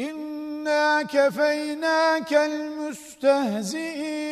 إنا كفيناك المستهزئين